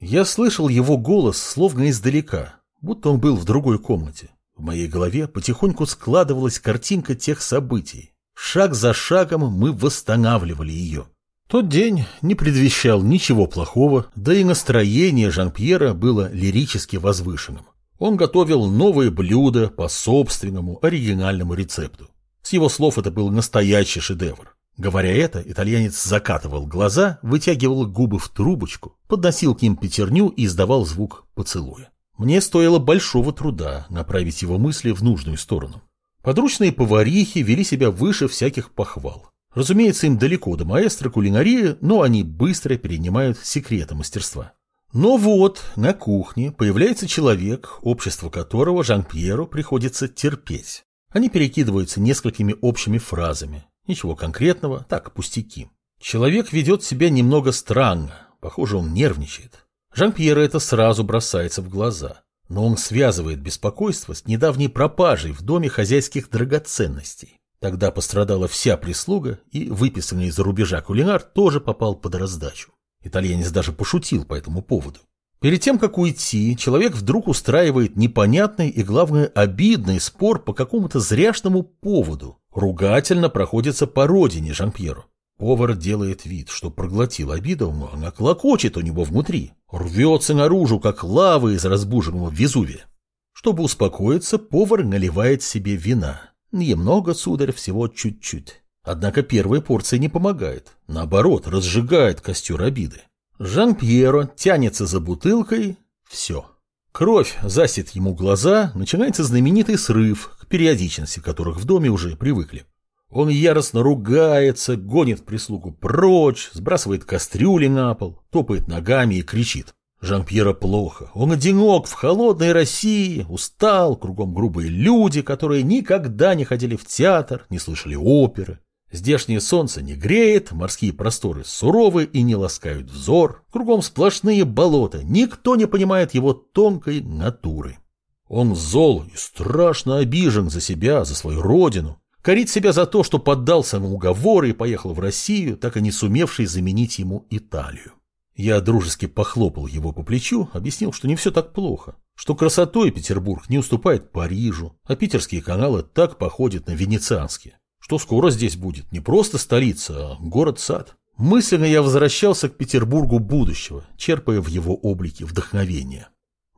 Я слышал его голос словно издалека, будто он был в другой комнате. В моей голове потихоньку складывалась картинка тех событий. Шаг за шагом мы восстанавливали ее. Тот день не предвещал ничего плохого, да и настроение Жан-Пьера было лирически возвышенным. Он готовил новые блюда по собственному оригинальному рецепту. С его слов это был настоящий шедевр. Говоря это, итальянец закатывал глаза, вытягивал губы в трубочку, подносил к ним пятерню и издавал звук поцелуя. Мне стоило большого труда направить его мысли в нужную сторону. Подручные поварихи вели себя выше всяких похвал. Разумеется, им далеко до маэстро кулинарии, но они быстро перенимают секреты мастерства. Но вот на кухне появляется человек, общество которого Жан-Пьеру приходится терпеть. Они перекидываются несколькими общими фразами, Ничего конкретного, так, пустяки. Человек ведет себя немного странно, похоже, он нервничает. Жан-Пьера это сразу бросается в глаза, но он связывает беспокойство с недавней пропажей в доме хозяйских драгоценностей. Тогда пострадала вся прислуга, и выписанный из-за рубежа кулинар тоже попал под раздачу. Итальянец даже пошутил по этому поводу. Перед тем, как уйти, человек вдруг устраивает непонятный и, главное, обидный спор по какому-то зряшному поводу. Ругательно проходится по родине Жан-Пьеру. Повар делает вид, что проглотил обиду, но она клокочет у него внутри, рвется наружу, как лава из разбуженного Везувия. Чтобы успокоиться, повар наливает себе вина. Немного, сударь, всего чуть-чуть. Однако первая порция не помогает, наоборот, разжигает костер обиды. Жан-Пьеро тянется за бутылкой. Все. Кровь засит ему глаза, начинается знаменитый срыв, к периодичности которых в доме уже привыкли. Он яростно ругается, гонит прислугу прочь, сбрасывает кастрюли на пол, топает ногами и кричит. Жан-Пьера плохо. Он одинок в холодной России, устал, кругом грубые люди, которые никогда не ходили в театр, не слышали оперы. Здешнее солнце не греет, морские просторы суровы и не ласкают взор, кругом сплошные болота, никто не понимает его тонкой натуры. Он зол и страшно обижен за себя, за свою родину, корит себя за то, что поддался на уговоры и поехал в Россию, так и не сумевший заменить ему Италию. Я дружески похлопал его по плечу, объяснил, что не все так плохо, что красотой Петербург не уступает Парижу, а питерские каналы так походят на венецианские что скоро здесь будет не просто столица, а город-сад. Мысленно я возвращался к Петербургу будущего, черпая в его облике вдохновение.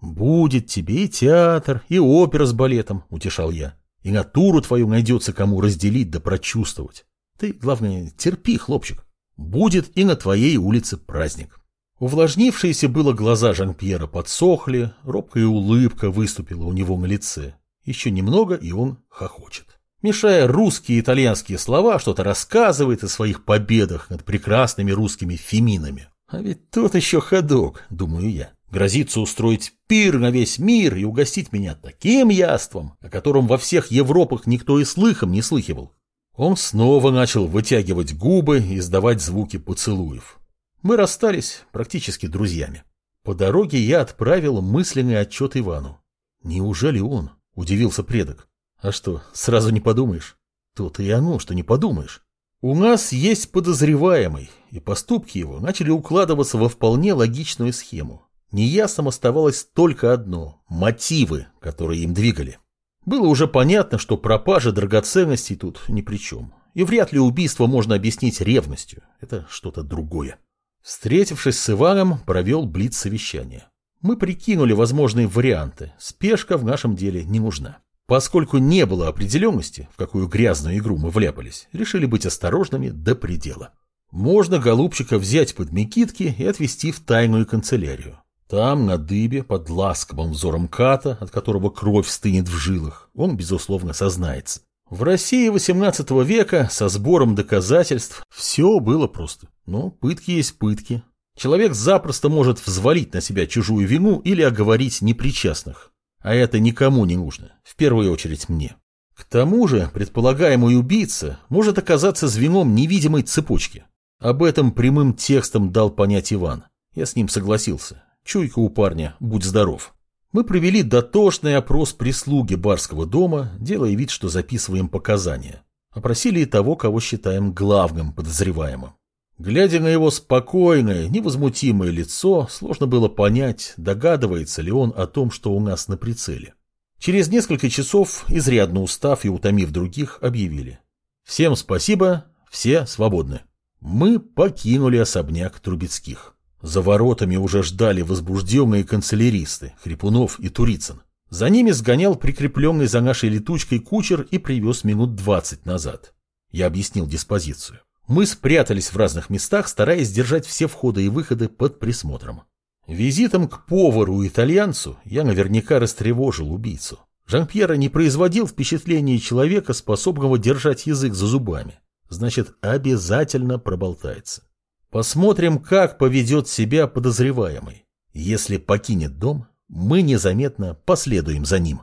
«Будет тебе и театр, и опера с балетом», — утешал я. «И натуру твою найдется кому разделить да прочувствовать. Ты, главное, терпи, хлопчик. Будет и на твоей улице праздник». Увлажнившиеся было глаза Жан-Пьера подсохли, робкая улыбка выступила у него на лице. Еще немного, и он хохочет мешая русские и итальянские слова, что-то рассказывает о своих победах над прекрасными русскими феминами. А ведь тот еще ходок, думаю я. Грозится устроить пир на весь мир и угостить меня таким яством, о котором во всех Европах никто и слыхом не слыхивал. Он снова начал вытягивать губы и издавать звуки поцелуев. Мы расстались практически друзьями. По дороге я отправил мысленный отчет Ивану. «Неужели он?» – удивился предок. А что, сразу не подумаешь? Тут и оно, что не подумаешь. У нас есть подозреваемый, и поступки его начали укладываться во вполне логичную схему. Неясным оставалось только одно – мотивы, которые им двигали. Было уже понятно, что пропажа драгоценностей тут ни при чем. И вряд ли убийство можно объяснить ревностью. Это что-то другое. Встретившись с Иваном, провел блиц-совещание. Мы прикинули возможные варианты. Спешка в нашем деле не нужна. Поскольку не было определенности, в какую грязную игру мы вляпались, решили быть осторожными до предела. Можно голубчика взять под мекитки и отвезти в тайную канцелярию. Там, на дыбе, под ласковым взором ката, от которого кровь стынет в жилах, он, безусловно, сознается. В России XVIII века со сбором доказательств все было просто. Но пытки есть пытки. Человек запросто может взвалить на себя чужую вину или оговорить непричастных. А это никому не нужно, в первую очередь мне. К тому же предполагаемый убийца может оказаться звеном невидимой цепочки. Об этом прямым текстом дал понять Иван. Я с ним согласился. Чуйка у парня, будь здоров. Мы провели дотошный опрос прислуги барского дома, делая вид, что записываем показания. Опросили и того, кого считаем главным подозреваемым. Глядя на его спокойное, невозмутимое лицо, сложно было понять, догадывается ли он о том, что у нас на прицеле. Через несколько часов, изрядно устав и утомив других, объявили. Всем спасибо, все свободны. Мы покинули особняк Трубецких. За воротами уже ждали возбужденные канцеляристы Хрипунов и Турицын. За ними сгонял прикрепленный за нашей летучкой кучер и привез минут двадцать назад. Я объяснил диспозицию. Мы спрятались в разных местах, стараясь держать все входы и выходы под присмотром. Визитом к повару-итальянцу я наверняка растревожил убийцу. Жан-Пьера не производил впечатления человека, способного держать язык за зубами. Значит, обязательно проболтается. Посмотрим, как поведет себя подозреваемый. Если покинет дом, мы незаметно последуем за ним.